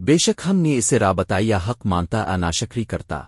بے شک ہم نے اسے رابطہ یا حق مانتا اناشکری کرتا۔